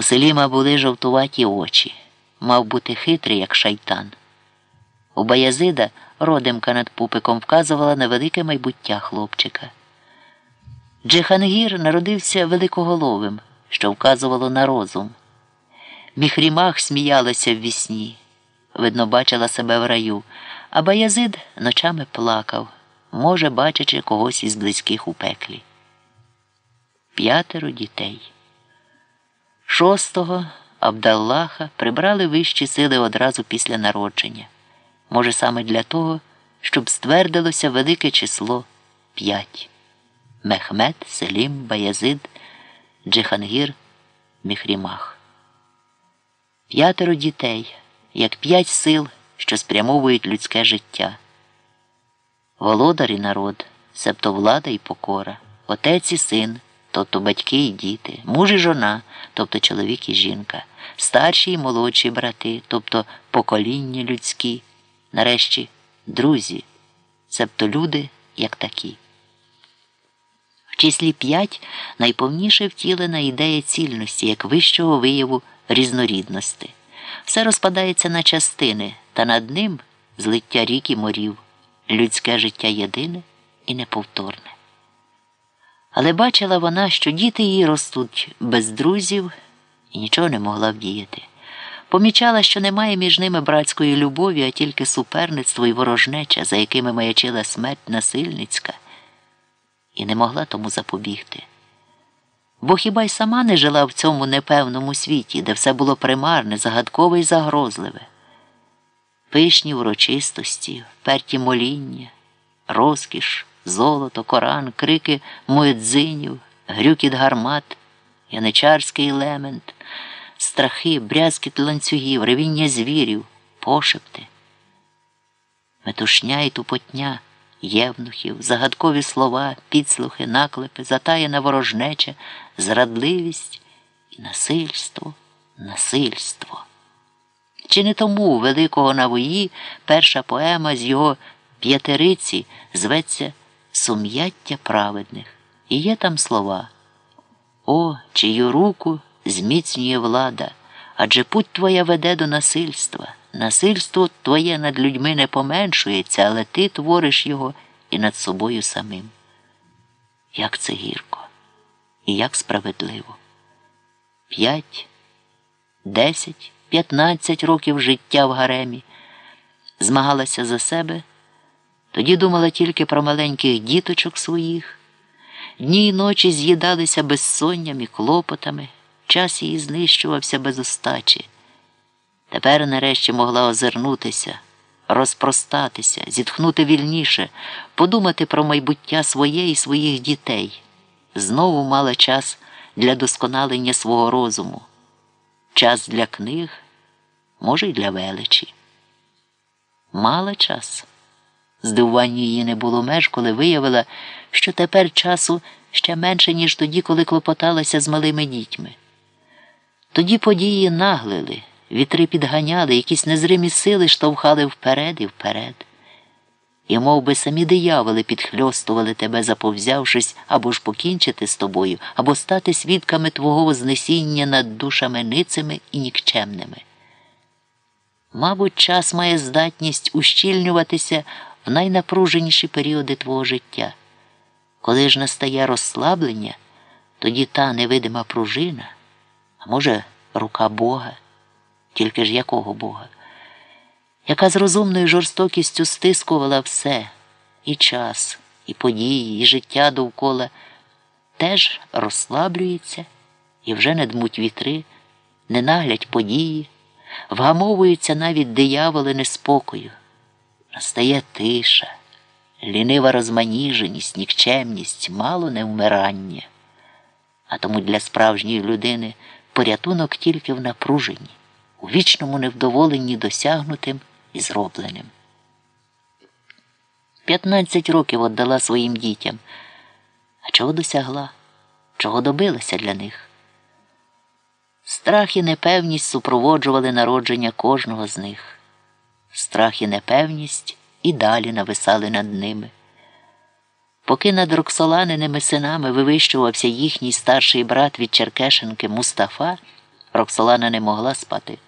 У Селіма були жовтуваті очі, мав бути хитрий, як шайтан. У Баязида родимка над пупиком вказувала на велике майбуття хлопчика. Джихангір народився великоголовим, що вказувало на розум. Міхрімах сміялася в вісні, видно, бачила себе в раю, а Баязид ночами плакав, може, бачачи когось із близьких у пеклі. П'ятеро дітей. Шостого Абдаллаха прибрали вищі сили одразу після народження. Може, саме для того, щоб ствердилося велике число п'ять. Мехмед, Селім, Баязид, Джихангір, Міхрімах. П'ятеро дітей, як п'ять сил, що спрямовують людське життя. Володар і народ, себто влада і покора, отець і син, тобто батьки і діти, муж і жона, тобто чоловік і жінка, старші і молодші брати, тобто покоління людські, нарешті друзі, себто люди як такі. В числі п'ять найповніше втілена ідея цільності як вищого вияву різнорідності. Все розпадається на частини, та над ним злиття рік і морів, людське життя єдине і неповторне. Але бачила вона, що діти її ростуть без друзів і нічого не могла вдіяти. Помічала, що немає між ними братської любові, а тільки суперництво і ворожнеча, за якими маячила смерть насильницька, і не могла тому запобігти. Бо хіба й сама не жила в цьому непевному світі, де все було примарне, загадкове і загрозливе, пишні урочистості, вперті моління, розкіш, золото, коран, крики муедзинів, грюкіт гармат, яничарський лемент, страхи, брязкіт ланцюгів, ревіння звірів, пошепти, метушня і тупотня євнухів, загадкові слова, підслухи, наклепи, затаєна ворожнеча, зрадливість і насильство, насильство. Чи не тому у великого Навої перша поема з його п'ятериці зветься Сум'яття праведних, і є там слова О, чию руку зміцнює влада, адже путь твоя веде до насильства. Насильство твоє над людьми не поменшується, але ти твориш його і над собою самим. Як це гірко і як справедливо. П'ять, десять, п'ятнадцять років життя в гаремі змагалася за себе, тоді думала тільки про маленьких діточок своїх. Дні й ночі з'їдалися безсонням і клопотами, час її знищувався без остачі. Тепер нарешті могла озирнутися, розпростатися, зітхнути вільніше, подумати про майбуття своє і своїх дітей. Знову мала час для досконалення свого розуму, час для книг, може, й для величі. Мала час. Здивування її не було меж, коли виявила, що тепер часу ще менше, ніж тоді, коли клопоталася з малими дітьми. Тоді події наглили. Вітри підганяли, якісь незримі сили штовхали вперед і вперед. І мов би, самі дияволи підхльостували тебе, заповзявшись або ж покінчити з тобою, або стати свідками твого вознесіння над душами ницими і нікчемними. Мабуть, час має здатність ущільнюватися в найнапруженіші періоди твого життя. Коли ж настає розслаблення, тоді та невидима пружина, а може, рука Бога тільки ж якого Бога, яка з розумною жорстокістю стискувала все і час, і події, і життя довкола, теж розслаблюється і вже не дмуть вітри, не наглять події, вгамовуються навіть дияволи неспокою. Настає тиша, лінива розманіженість, нікчемність, мало не вмирання. А тому для справжньої людини порятунок тільки в напруженні у вічному невдоволенні досягнутим і зробленим. П'ятнадцять років віддала своїм дітям. А чого досягла? Чого добилася для них? Страх і непевність супроводжували народження кожного з них. Страх і непевність і далі нависали над ними. Поки над роксоланиними синами вивищувався їхній старший брат від Черкешенки Мустафа Роксолана не могла спати.